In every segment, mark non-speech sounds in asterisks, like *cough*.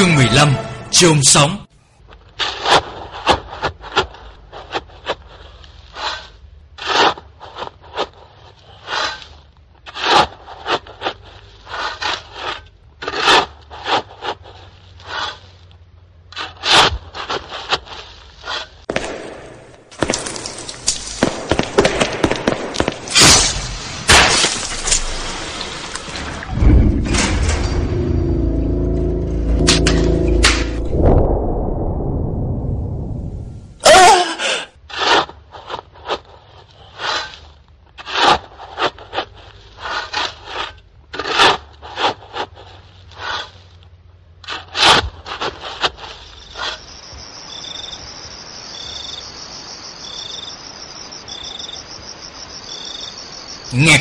Chương 15 Chôn sóng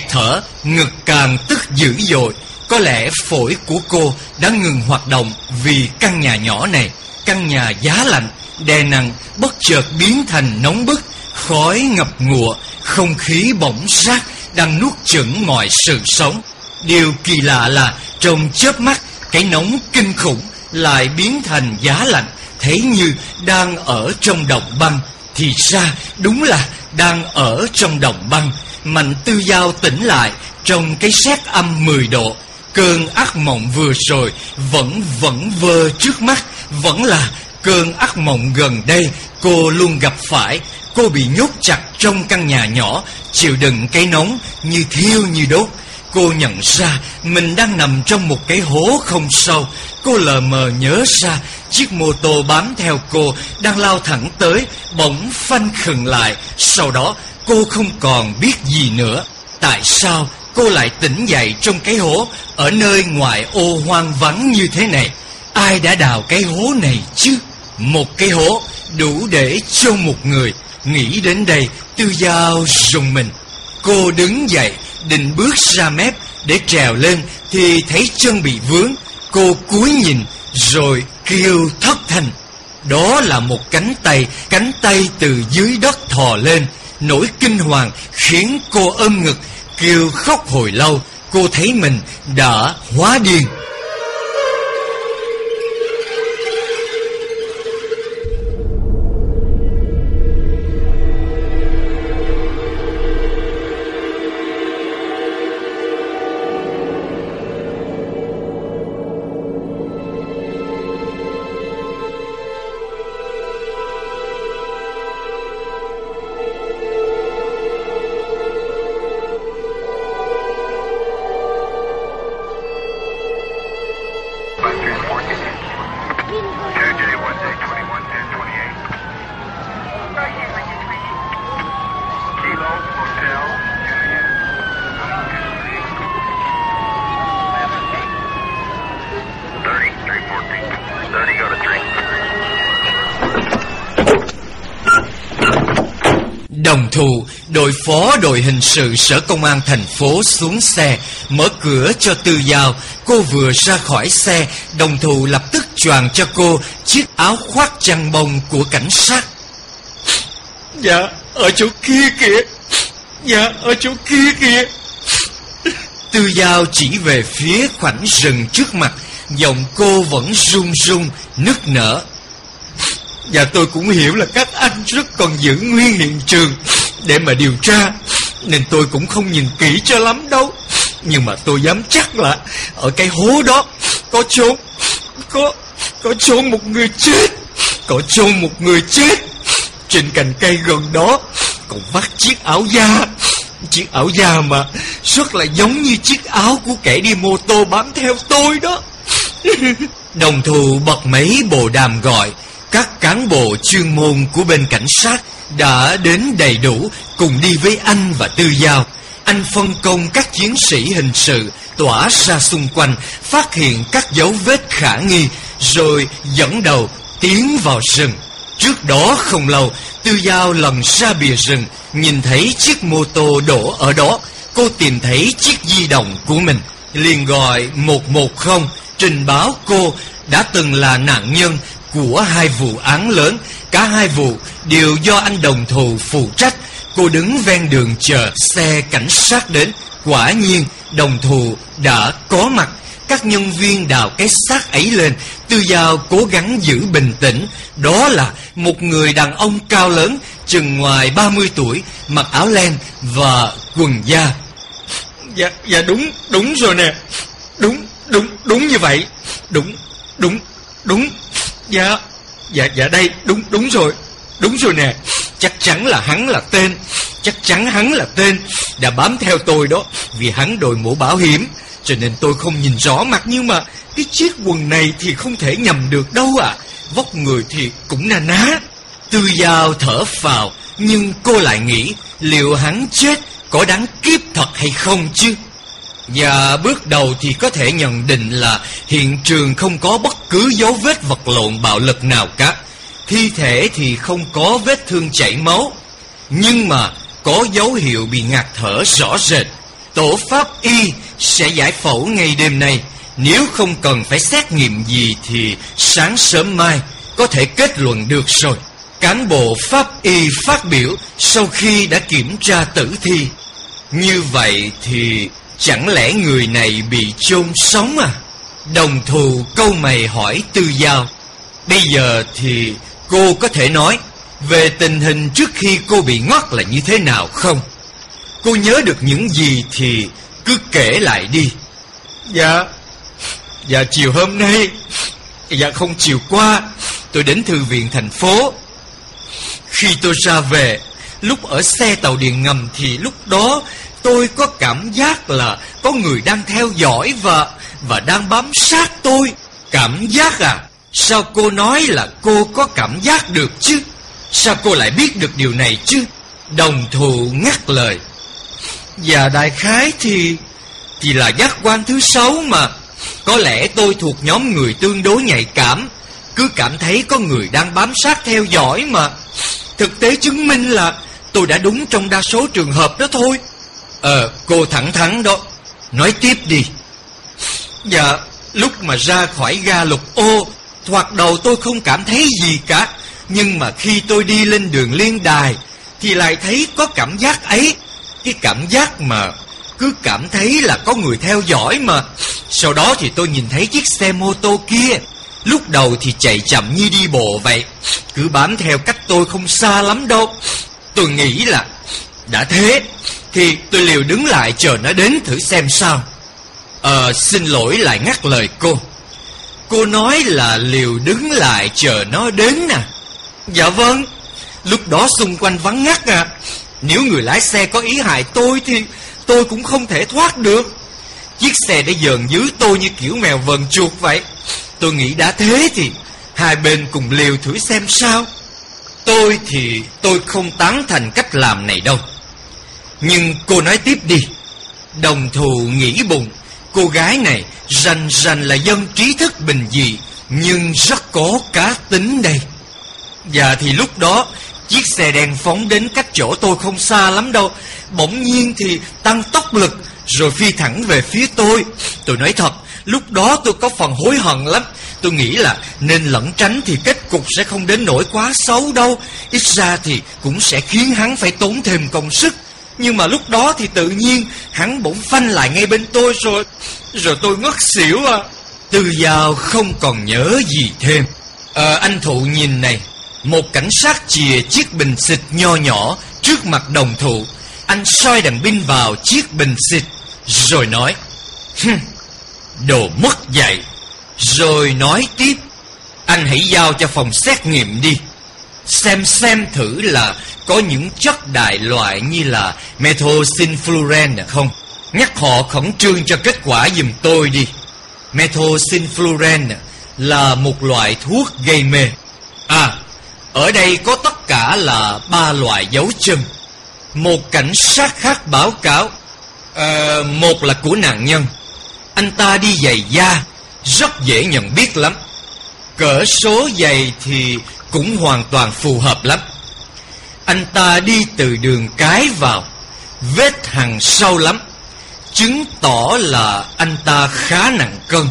thở, ngực càng tức dữ dội. Có lẽ phổi của cô đã ngừng hoạt động Vì căn nhà nhỏ này. Căn nhà giá lạnh, đè nặng Bất chợt biến thành nóng bức Khói ngập ngụa Không khí bỗng rác Đang nuốt chửng mọi sự sống. Điều kỳ lạ là Trong chớp mắt Cái nóng kinh khủng Lại biến thành giá lạnh. Thấy như đang ở trong đồng băng. Thì ra đúng là đang ở trong đồng băng. Mạnh tư giao tỉnh lại, Trong cái xét âm 10 độ, Cơn ác mộng vừa rồi Vẫn vẫn vơ trước mắt, Vẫn là cơn ác mộng gần đây Cô luôn gặp phải. Cô bị nhốt chặt trong căn nhà nhỏ, Chịu đựng cái nóng Như thiêu như đốt. Cô nhận ra mình đang nằm trong một cái hố không sâu. Cô lờ mờ nhớ ra Chiếc mô tô bám theo cô Đang lao thẳng tới, Bỗng phanh khừng lại. Sau đó cô không còn biết gì nữa Tại sao cô lại tỉnh dậy trong cái hố Ở nơi ngoài ô hoang vắng như thế này Ai đã đào cái hố này chứ Một cái hố đủ để cho một người Nghĩ đến đây Tư Giao rùng mình Cô đứng dậy định bước ra mép để trèo lên thì thấy chân bị vướng. Cô cúi nhìn rồi kêu thất thanh. Đó là một cánh tay, cánh tay từ dưới đất thò lên. Nỗi kinh hoàng khiến cô ôm ngực, kêu khóc hồi lâu. Cô thấy mình đã hóa điên. Đồng thù, đội phó đội hình sự sở công an thành phố xuống xe, mở cửa cho tư giao. Cô vừa ra khỏi xe, đồng thù lập tức choàng cho cô chiếc áo khoác chăn bông của cảnh sát. Dạ, ở chỗ kia kìa. Dạ, ở chỗ kia kìa. Tư Giao chỉ về phía khoảnh rừng trước mặt, giọng cô vẫn run run, nức nở. Và tôi cũng hiểu là các anh rất còn giữ nguyên hiện trường để mà điều tra. Nên tôi cũng không nhìn kỹ cho lắm đâu. Nhưng mà tôi dám chắc là ở cái hố đó có chôn, Có có chôn một người chết, Có chôn một người chết. Trên cành cây gần đó Còn vắt chiếc áo da. Chiếc áo da mà Rất là giống như chiếc áo của kẻ đi mô tô bám theo tôi đó. *laughs* Đồng thù bật mấy bồ đàm gọi. Các cán bộ chuyên môn của bên cảnh sát Đã đến đầy đủ, Cùng đi với anh và Tư Giao. Anh phân công các chiến sĩ hình sự Tỏa ra xung quanh, Phát hiện các dấu vết khả nghi, Rồi dẫn đầu tiến vào rừng. Trước đó không lâu, Tư Giao lần ra bìa rừng, Nhìn thấy chiếc mô tô đổ ở đó. Cô tìm thấy chiếc di động của mình, liền gọi 110 trình báo cô đã từng là nạn nhân của hai vụ án lớn. Cả hai vụ đều do anh đồng thù phụ trách. Cô đứng ven đường chờ xe cảnh sát đến. Quả nhiên đồng thù đã có mặt. các nhân viên đào cái xác ấy lên Tư Giao cố gắng giữ bình tĩnh Đó là một người đàn ông cao lớn Chừng ngoài 30 tuổi Mặc áo len và quần da Dạ, dạ đúng, đúng rồi nè Đúng, đúng, đúng như vậy Đúng, đúng, đúng Dạ, dạ, dạ đây, đúng, đúng rồi. Đúng rồi nè. Chắc chắn là hắn là tên. Chắc chắn hắn là tên. Đã bám theo tôi đó. Vì hắn đội mũ bảo hiểm. Cho nên tôi không nhìn rõ mặt Nhưng mà cái chiếc quần này thì không thể nhầm được đâu à Vóc người thì cũng na ná. Tư Giao thở phào. Nhưng cô lại nghĩ Liệu hắn chết có đáng kiếp thật hay không chứ? Và bước đầu thì có thể nhận định là hiện trường không có bất cứ dấu vết vật lộn bạo lực nào cả. Thi thể thì không có vết thương chảy máu, nhưng mà có dấu hiệu bị ngạt thở rõ rệt. Tổ pháp y sẽ giải phẫu ngay đêm nay. Nếu không cần phải xét nghiệm gì thì sáng sớm mai có thể kết luận được rồi. Cán bộ pháp y phát biểu sau khi đã kiểm tra tử thi. Như vậy thì chẳng lẽ người này bị chôn sống à? Đồng thù câu mày hỏi tư giao. Bây giờ thì cô có thể nói về tình hình trước khi cô bị ngót là như thế nào không? Cô nhớ được những gì thì cứ kể lại đi. Dạ, dạ chiều hôm nay, dạ không chiều qua, tôi đến thư viện thành phố. Khi tôi ra về, lúc ở xe tàu điện ngầm thì lúc đó tôi có cảm giác là có người đang theo dõi và và đang bám sát tôi. Cảm giác à? Sao cô nói là cô có cảm giác được chứ? Sao cô lại biết được điều này chứ? Đồng thù ngắt lời. Và đại khái thì thì là giác quan thứ sáu mà. Có lẽ tôi thuộc nhóm người tương đối nhạy cảm, cứ cảm thấy có người đang bám sát theo dõi mà. Thực tế chứng minh là tôi đã đúng trong đa số trường hợp đó thôi. Ờ, cô thẳng thắn đó. Nói tiếp đi. Dạ, lúc mà ra khỏi ga lục ô, thoạt đầu tôi không cảm thấy gì cả. Nhưng mà khi tôi đi lên đường liên đài, thì lại thấy có cảm giác ấy. Cái cảm giác mà cứ cảm thấy là có người theo dõi mà. Sau đó thì tôi nhìn thấy chiếc xe mô tô kia. Lúc đầu thì chạy chậm như đi bộ vậy. Cứ bám theo cách tôi không xa lắm đâu. Tôi nghĩ là đã thế, thì tôi liều đứng lại chờ nó đến thử xem sao. Ờ xin lỗi lại ngắt lời cô. Cô nói là liều đứng lại chờ nó đến nè. Dạ vâng Lúc đó xung quanh vắng ngắt à Nếu người lái xe có ý hại tôi Thì tôi cũng không thể thoát được. Chiếc xe đã dần dưới tôi như kiểu mèo vần chuột vậy. Tôi nghĩ đã thế thì Hai bên cùng liều thử xem sao. Tôi thì tôi không tán thành cách làm này đâu nhưng cô nói tiếp đi. Đồng thù nghĩ bụng. Cô gái này rành rành là dân trí thức bình dị, Nhưng rất có cá tính đây. Và thì lúc đó, Chiếc xe đèn phóng đến cách chỗ tôi không xa lắm đâu. Bỗng nhiên thì tăng tốc lực, Rồi phi thẳng về phía tôi. Tôi nói thật, Lúc đó tôi có phần hối hận lắm. Tôi nghĩ là nên lẩn tránh thì kết cục sẽ không đến nỗi quá xấu đâu. Ít ra thì cũng sẽ khiến hắn phải tốn thêm công sức nhưng mà lúc đó thì tự nhiên, Hắn bỗng phanh lại ngay bên tôi rồi. Rồi tôi ngất xỉu à. Từ giờ không còn nhớ gì thêm. Ờ anh thụ nhìn này, Một cảnh sát chìa chiếc bình xịt nho nhỏ Trước mặt đồng thụ. Anh soi đèn pin vào chiếc bình xịt, Rồi nói Đồ mất dạy. Rồi nói tiếp, Anh hãy giao cho phòng xét nghiệm đi. Xem xem thử là có những chất đại loại như là methylsinfluoren không? Nhắc họ khẩn trương cho kết quả giùm tôi đi. Methylsinfluoren là một loại thuốc gây mê. À, ở đây có tất cả là ba loại dấu chân. Một cảnh sát khác báo cáo. À, một là của nạn nhân. Anh ta đi giày da, rất dễ nhận biết lắm. Cỡ số giày thì cũng hoàn toàn phù hợp lắm. Anh ta đi từ đường cái vào, Vết hằn sâu lắm. Chứng tỏ là anh ta khá nặng cân.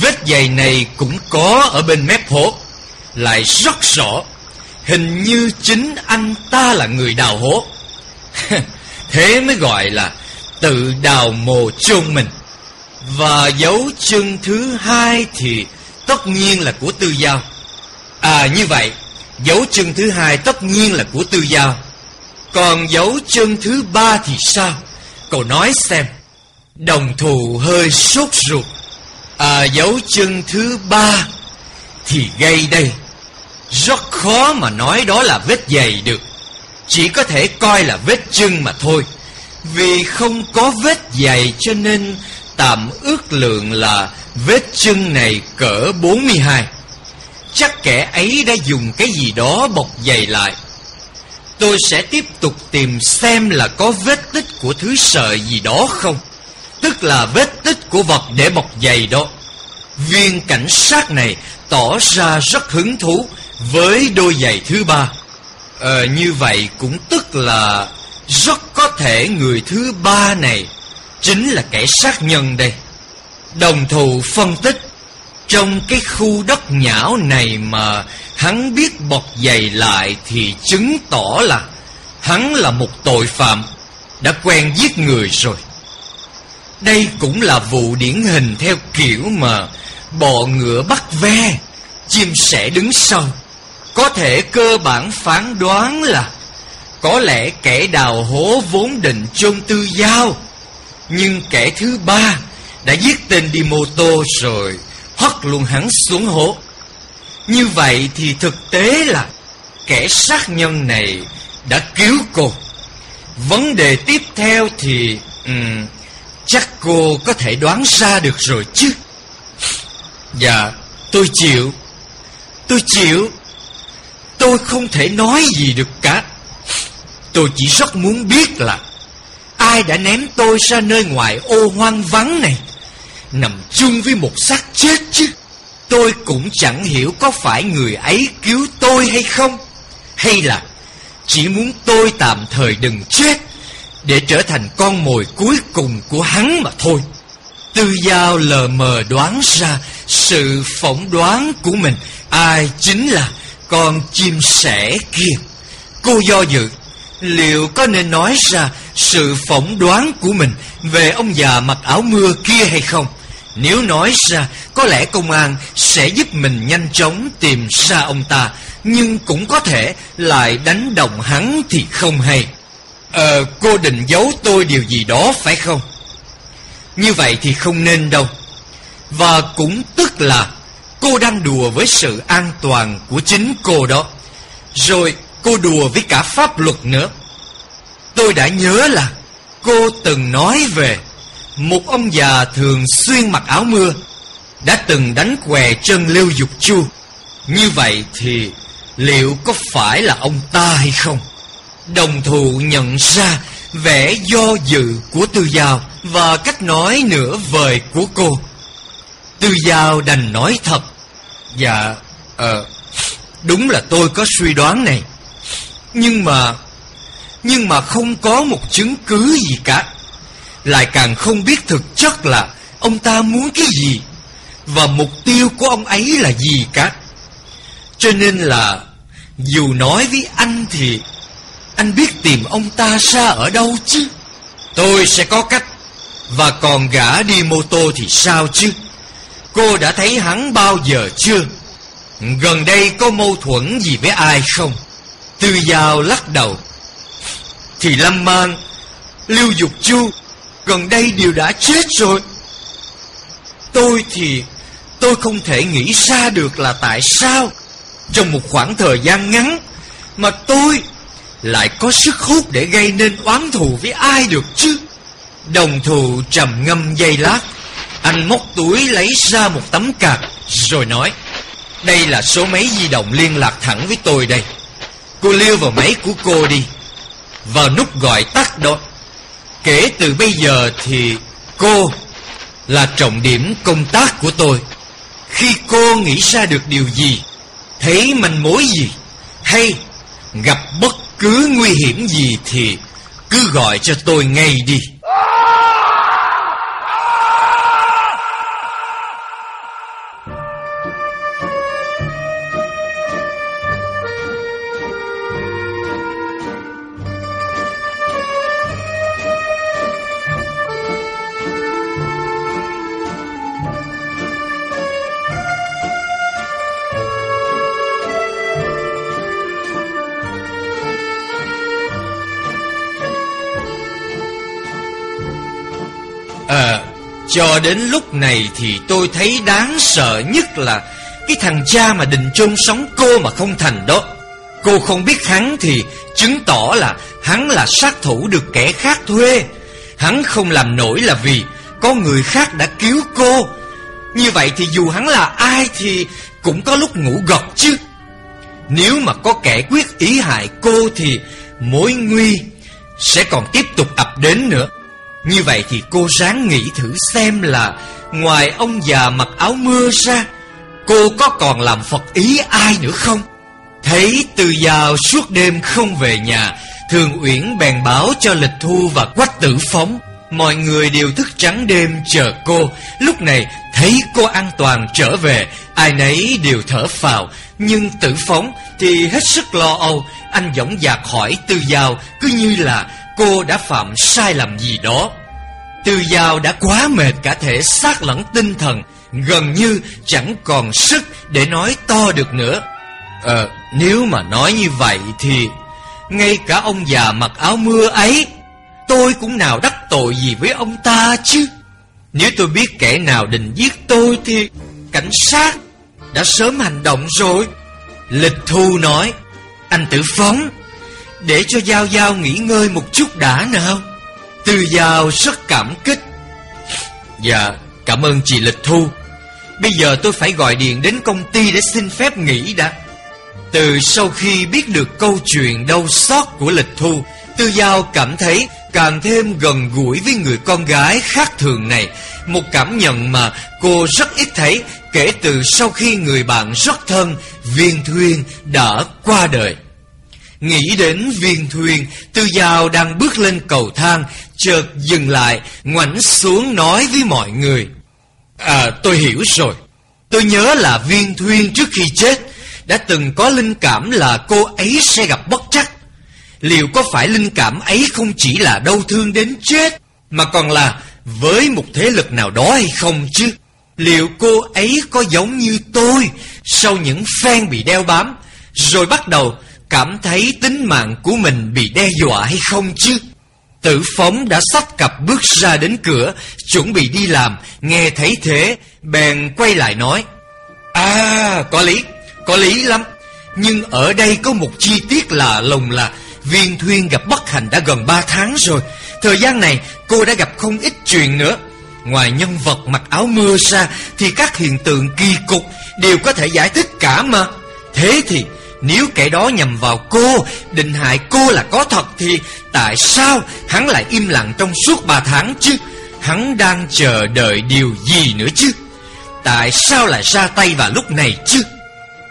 Vết giày này cũng có ở bên mép hố. Lại rất rõ, Hình như chính anh ta là người đào hố. *laughs* Thế mới gọi là tự đào mồ chôn mình. Và dấu chân thứ hai thì tất nhiên là của tư giao. À như vậy Dấu chân thứ hai tất nhiên là của tư giao Còn dấu chân thứ ba thì sao? Cậu nói xem. Đồng thù hơi sốt ruột. À dấu chân thứ ba Thì gây đây. Rất khó mà nói đó là vết giày được. Chỉ có thể coi là vết chân mà thôi. Vì không có vết giày cho nên Tạm ước lượng là vết chân này cỡ 42 Chắc kẻ ấy đã dùng cái gì đó bọc dày lại. Tôi sẽ tiếp tục tìm xem là có vết tích của thứ sợi gì đó không. Tức là vết tích của vật để bọc giày đó. Viên cảnh sát này tỏ ra rất hứng thú với đôi giày thứ ba. Ờ như vậy cũng tức là rất có thể người thứ ba này chính là kẻ sát nhân đây. Đồng thù phân tích. Trong cái khu đất nhão này mà hắn biết bọc giày lại Thì chứng tỏ là hắn là một tội phạm, Đã quen giết người rồi. Đây cũng là vụ điển hình theo kiểu mà bò ngựa bắt ve, Chim sẻ đứng sau. Có thể cơ bản phán đoán là Có lẽ kẻ đào hố vốn định chôn tư giao. Nhưng kẻ thứ ba Đã giết tên đi mô tô rồi. Hất luôn hắn xuống hố. Như vậy thì thực tế là Kẻ sát nhân này đã cứu cô. Vấn đề tiếp theo thì um, Chắc cô có thể đoán ra được rồi chứ? Dạ tôi chịu. Tôi chịu. Tôi không thể nói gì được cả. Tôi chỉ rất muốn biết là Ai đã ném tôi ra nơi ngoài ô hoang vắng này. Nằm chung với một xác chết chứ. Tôi cũng chẳng hiểu có phải người ấy cứu tôi hay không. Hay là chỉ muốn tôi tạm thời đừng chết Để trở thành con mồi cuối cùng của hắn mà thôi. Tư Giao lờ mờ đoán ra sự phỏng đoán của mình Ai chính là con chim sẻ kia. Cô do dự, Liệu có nên nói ra sự phỏng đoán của mình Về ông già mặc áo mưa kia hay không? Nếu nói ra, Có lẽ công an sẽ giúp mình nhanh chóng tìm ra ông ta, Nhưng cũng có thể lại đánh đồng hắn thì không hay. Ờ cô định giấu tôi điều gì đó phải không? Như vậy thì không nên đâu. Và cũng tức là Cô đang đùa với sự an toàn của chính cô đó. Rồi cô đùa với cả pháp luật nữa. Tôi đã nhớ là Cô từng nói về một ông già thường xuyên mặc áo mưa, Đã từng đánh què chân Lưu Dục Chu. Như vậy thì Liệu có phải là ông ta hay không? Đồng thù nhận ra Vẻ do dự của Tư Giao Và cách nói nửa vời của cô. Tư Giao đành nói thật Dạ Ờ Đúng là tôi có suy đoán này. Nhưng mà Nhưng mà không có một chứng cứ gì cả. Lại càng không biết thực chất là Ông ta muốn cái gì Và mục tiêu của ông ấy là gì cả. Cho nên là Dù nói với anh thì Anh biết tìm ông ta xa ở đâu chứ? Tôi sẽ có cách. Và còn gã đi mô tô thì sao chứ? Cô đã thấy hắn bao giờ chưa? Gần đây có mâu thuẫn gì với ai không? Tư Giao lắc đầu. Thì Lâm Mang, Lưu Dục Chu Gần đây đều đã chết rồi. Tôi thì, Tôi không thể nghĩ ra được là tại sao. Trong một khoảng thời gian ngắn Mà tôi Lại có sức hút để gây nên oán thù với ai được chứ? Đồng thù trầm ngâm dây lát, Anh móc túi lấy ra một tấm card, Rồi nói, Đây là số máy di động liên lạc thẳng với tôi đây. Cô liêu vào máy của cô đi. Vào nút gọi tắt đó. Kể từ bây giờ thì Cô Là trọng điểm công tác của tôi. Khi cô nghĩ ra được điều gì, Thấy manh mối gì, Hay gặp bất cứ nguy hiểm gì Thì cứ gọi cho tôi ngay đi. Cho đến lúc này thì tôi thấy đáng sợ nhất là cái thằng cha mà định chôn sống cô mà không thành đó. Cô không biết hắn thì chứng tỏ là hắn là sát thủ được kẻ khác thuê. Hắn không làm nổi là vì có người khác đã cứu cô. Như vậy thì dù hắn là ai thì cũng có lúc ngủ gật chứ. Nếu mà có kẻ quyết ý hại cô thì mối nguy sẽ còn tiếp tục ập đến nữa. Như vậy thì cô ráng nghĩ thử xem là ngoài ông già mặc áo mưa ra, cô có còn làm Phật ý ai nữa không? Thấy từ giàu suốt đêm không về nhà, Thường Uyển bèn báo cho Lịch Thu và Quách Tử Phóng. Mọi người đều thức trắng đêm chờ cô. Lúc này thấy cô an toàn trở về, ai nấy đều thở phào. Nhưng Tử Phóng thì hết sức lo âu. Anh dõng dạc hỏi Từ Giao cứ như là cô đã phạm sai lầm gì đó. Từ Giao đã quá mệt cả thể xác lẫn tinh thần, gần như chẳng còn sức để nói to được nữa. Ờ, nếu mà nói như vậy thì ngay cả ông già mặc áo mưa ấy Tôi cũng nào đắc tội gì với ông ta chứ Nếu tôi biết kẻ nào định giết tôi thì Cảnh sát đã sớm hành động rồi Lịch Thu nói Anh tự phóng để cho Giao Giao nghỉ ngơi một chút đã nào Từ Giao rất cảm kích Dạ cảm ơn chị Lịch Thu Bây giờ tôi phải gọi điện đến công ty để xin phép nghỉ đã từ sau khi biết được câu chuyện đau xót của Lịch Thu, Tư Giao cảm thấy càng thêm gần gũi với người con gái khác thường này. Một cảm nhận mà cô rất ít thấy kể từ sau khi người bạn rất thân, Viên Thuyên, đã qua đời. Nghĩ đến Viên thuyền Tư Giao đang bước lên cầu thang, chợt dừng lại, ngoảnh xuống nói với mọi người. À, tôi hiểu rồi. Tôi nhớ là Viên Thuyên trước khi chết đã từng có linh cảm là cô ấy sẽ gặp bất trắc. Liệu có phải linh cảm ấy không chỉ là đau thương đến chết, mà còn là với một thế lực nào đó hay không chứ? Liệu cô ấy có giống như tôi sau những phen bị đeo bám, rồi bắt đầu cảm thấy tính mạng của mình bị đe dọa hay không chứ? Tử phóng đã sắp cặp bước ra đến cửa, chuẩn bị đi làm, nghe thấy thế, bèn quay lại nói. À, có lý, có lý lắm Nhưng ở đây có một chi tiết lạ lùng là Viên Thuyên gặp bất hạnh đã gần 3 tháng rồi Thời gian này cô đã gặp không ít chuyện nữa Ngoài nhân vật mặc áo mưa ra Thì các hiện tượng kỳ cục Đều có thể giải thích cả mà Thế thì nếu kẻ đó nhầm vào cô, Định hại cô là có thật Thì tại sao hắn lại im lặng trong suốt 3 tháng chứ? Hắn đang chờ đợi điều gì nữa chứ? Tại sao lại ra tay vào lúc này chứ?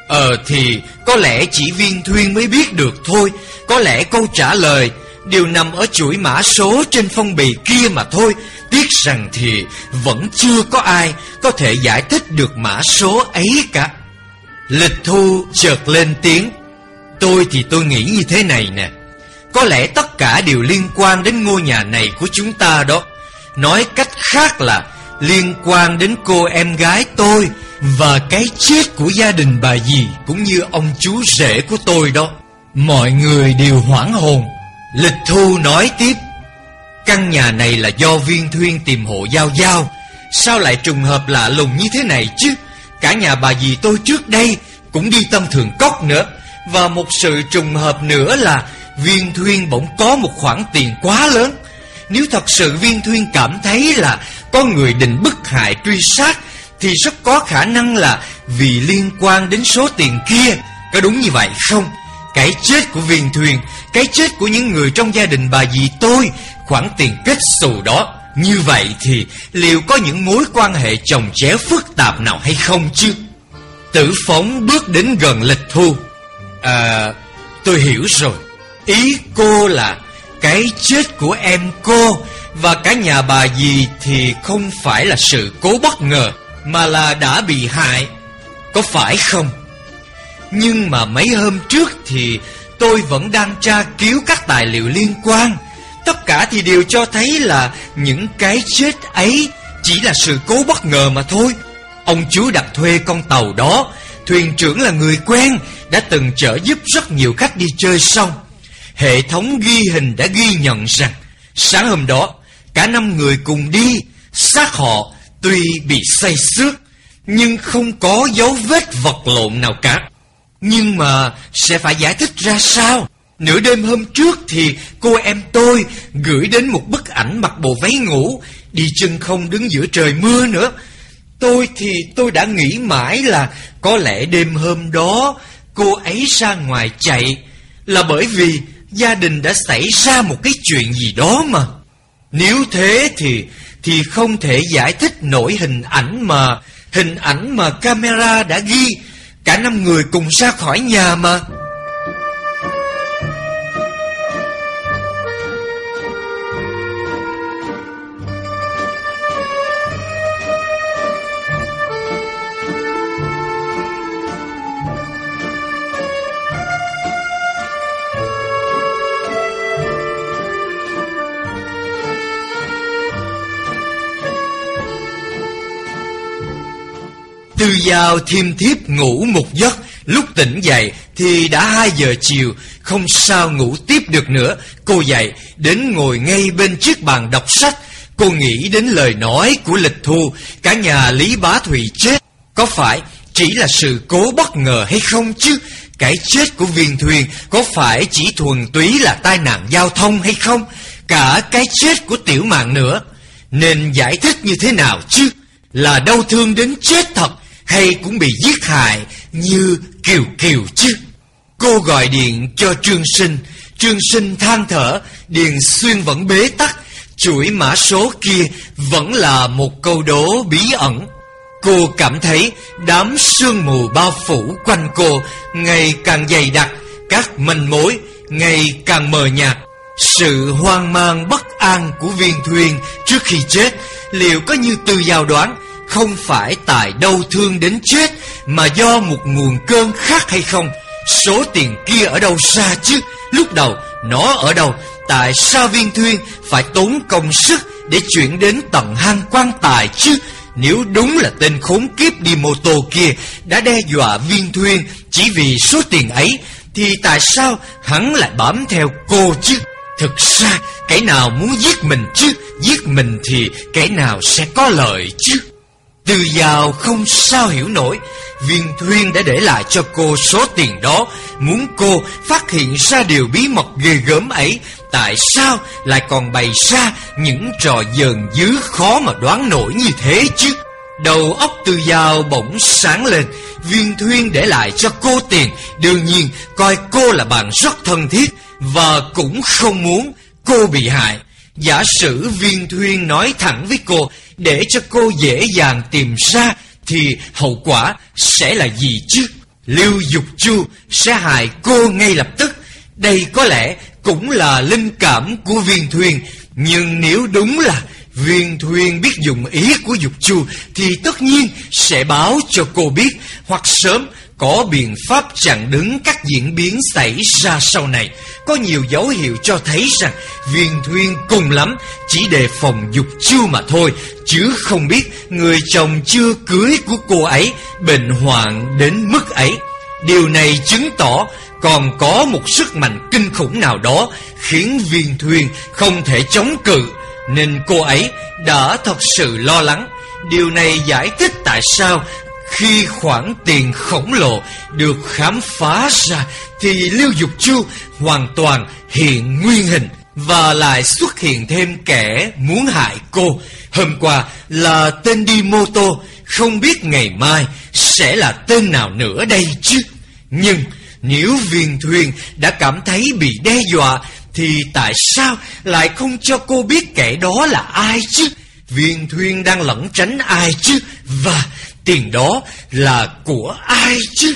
Ờ thì có lẽ chỉ viên thuyên mới biết được thôi. Có lẽ câu trả lời đều nằm ở chuỗi mã số trên phong bì kia mà thôi. Tiếc rằng thì vẫn chưa có ai có thể giải thích được mã số ấy cả. Lịch thu chợt lên tiếng. Tôi thì tôi nghĩ như thế này nè. Có lẽ tất cả đều liên quan đến ngôi nhà này của chúng ta đó. Nói cách khác là liên quan đến cô em gái tôi và cái chết của gia đình bà dì Cũng như ông chú rể của tôi đó. Mọi người đều hoảng hồn. Lịch Thu nói tiếp. Căn nhà này là do viên thuyên tìm hộ giao giao. Sao lại trùng hợp lạ lùng như thế này chứ? Cả nhà bà dì tôi trước đây Cũng đi tâm thường cốc nữa Và một sự trùng hợp nữa là Viên thuyên bỗng có một khoản tiền quá lớn Nếu thật sự viên thuyên cảm thấy là Có người định bức hại truy sát thì rất có khả năng là vì liên quan đến số tiền kia. Có đúng như vậy không? Cái chết của viên thuyền, cái chết của những người trong gia đình bà dì tôi, khoản tiền kết xù đó. Như vậy thì liệu có những mối quan hệ chồng chéo phức tạp nào hay không chứ? Tử phóng bước đến gần lịch thu. À, tôi hiểu rồi. Ý cô là cái chết của em cô và cả nhà bà dì thì không phải là sự cố bất ngờ mà là đã bị hại Có phải không Nhưng mà mấy hôm trước thì Tôi vẫn đang tra cứu các tài liệu liên quan Tất cả thì đều cho thấy là Những cái chết ấy Chỉ là sự cố bất ngờ mà thôi. Ông chú đặt thuê con tàu đó, Thuyền trưởng là người quen, Đã từng trợ giúp rất nhiều khách đi chơi xong. Hệ thống ghi hình đã ghi nhận rằng, Sáng hôm đó, Cả năm người cùng đi, Xác họ tuy bị say xước, Nhưng không có dấu vết vật lộn nào cả. Nhưng mà sẽ phải giải thích ra sao? Nửa đêm hôm trước thì cô em tôi gửi đến một bức ảnh mặc bộ váy ngủ, Đi chân không đứng giữa trời mưa nữa Tôi thì tôi đã nghĩ mãi là có lẽ đêm hôm đó cô ấy ra ngoài chạy, là bởi vì gia đình đã xảy ra một cái chuyện gì đó mà. Nếu thế thì thì không thể giải thích nổi hình ảnh mà, hình ảnh mà camera đã ghi cả năm người cùng ra khỏi nhà mà. Tư Giao thiêm thiếp ngủ một giấc. Lúc tỉnh dậy thì đã hai giờ chiều, Không sao ngủ tiếp được nữa. Cô dậy, đến ngồi ngay bên chiếc bàn đọc sách. Cô nghĩ đến lời nói của lịch thu, Cả nhà Lý Bá Thụy chết. Có phải chỉ là sự cố bất ngờ hay không chứ? Cái chết của viên thuyền Có phải chỉ thuần túy là tai nạn giao thông hay không? Cả cái chết của tiểu mạng nữa, Nên giải thích như thế nào chứ? Là đau thương đến chết thật hay cũng bị giết hại như Kiều Kiều chứ. Cô gọi điện cho Trương Sinh, Trương Sinh than thở, Điền Xuyên vẫn bế tắc, chuỗi mã số kia vẫn là một câu đố bí ẩn. Cô cảm thấy đám sương mù bao phủ quanh cô ngày càng dày đặc, các manh mối ngày càng mờ nhạt. Sự hoang mang bất an của viên thuyền trước khi chết liệu có như từ giao đoán không phải tại đau thương đến chết, Mà do một nguồn cơn khác hay không? Số tiền kia ở đâu ra chứ? Lúc đầu, nó ở đâu? Tại sao viên thuyên phải tốn công sức Để chuyển đến tận hang quan tài chứ? Nếu đúng là tên khốn kiếp đi mô tô kia Đã đe dọa viên thuyên Chỉ vì số tiền ấy, Thì tại sao hắn lại bám theo cô chứ? Thực ra kẻ nào muốn giết mình chứ? Giết mình thì kẻ nào sẽ có lợi chứ? Từ giàu không sao hiểu nổi, Viên Thuyên đã để lại cho cô số tiền đó. Muốn cô phát hiện ra điều bí mật ghê gớm ấy, Tại sao lại còn bày ra những trò dờn dứ khó mà đoán nổi như thế chứ? Đầu óc từ giàu bỗng sáng lên, Viên Thuyên để lại cho cô tiền. Đương nhiên, coi cô là bạn rất thân thiết Và cũng không muốn cô bị hại. Giả sử viên thuyên nói thẳng với cô để cho cô dễ dàng tìm ra Thì hậu quả sẽ là gì chứ? Lưu Dục Chu sẽ hại cô ngay lập tức. Đây có lẽ cũng là linh cảm của viên thuyền. Nhưng nếu đúng là viên thuyền biết dùng ý của Dục Chu Thì tất nhiên sẽ báo cho cô biết. Hoặc sớm có biện pháp chặn đứng các diễn biến xảy ra sau này. Có nhiều dấu hiệu cho thấy rằng viên thuyên cùng lắm chỉ đề phòng dục chiêu mà thôi, chứ không biết người chồng chưa cưới của cô ấy bệnh hoạn đến mức ấy. Điều này chứng tỏ còn có một sức mạnh kinh khủng nào đó khiến viên thuyên không thể chống cự, nên cô ấy đã thật sự lo lắng. Điều này giải thích tại sao khi khoản tiền khổng lồ được khám phá ra Thì Lưu Dục Chu hoàn toàn hiện nguyên hình Và lại xuất hiện thêm kẻ muốn hại cô. Hôm qua là tên đi mô tô, Không biết ngày mai sẽ là tên nào nữa đây chứ. Nhưng nếu viên thuyền đã cảm thấy bị đe dọa Thì tại sao lại không cho cô biết kẻ đó là ai chứ? Viên thuyền đang lẩn tránh ai chứ? Và tiền đó là của ai chứ?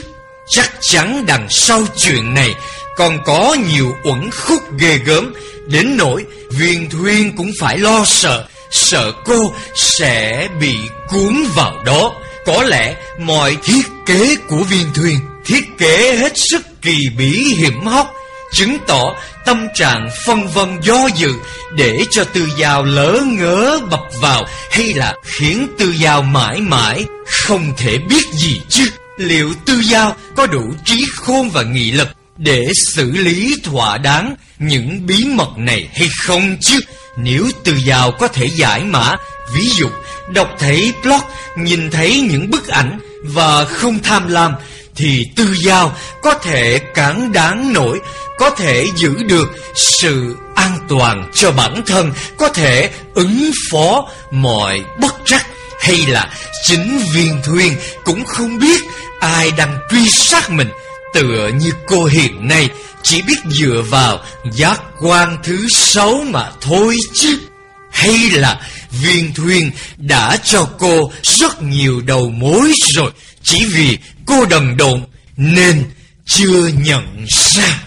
Chắc chắn đằng sau chuyện này còn có nhiều uẩn khúc ghê gớm, đến nỗi viên thuyên cũng phải lo sợ, sợ cô sẽ bị cuốn vào đó. Có lẽ mọi thiết kế của viên thuyên thiết kế hết sức kỳ bí hiểm hóc, chứng tỏ tâm trạng phân vân do dự để cho tư giao lỡ ngỡ bập vào hay là khiến tư giao mãi mãi không thể biết gì chứ liệu tư giao có đủ trí khôn và nghị lực để xử lý thỏa đáng những bí mật này hay không chứ? Nếu tư Giao có thể giải mã, ví dụ đọc thấy blog, nhìn thấy những bức ảnh và không tham lam, thì Tư Giao có thể cản đáng nổi, có thể giữ được sự an toàn cho bản thân, có thể ứng phó mọi bất trắc hay là chính viên thuyền cũng không biết ai đang truy sát mình. Tựa như cô hiện nay chỉ biết dựa vào giác quan thứ sáu mà thôi chứ. Hay là viên thuyền đã cho cô rất nhiều đầu mối rồi chỉ vì cô đần độn nên chưa nhận ra.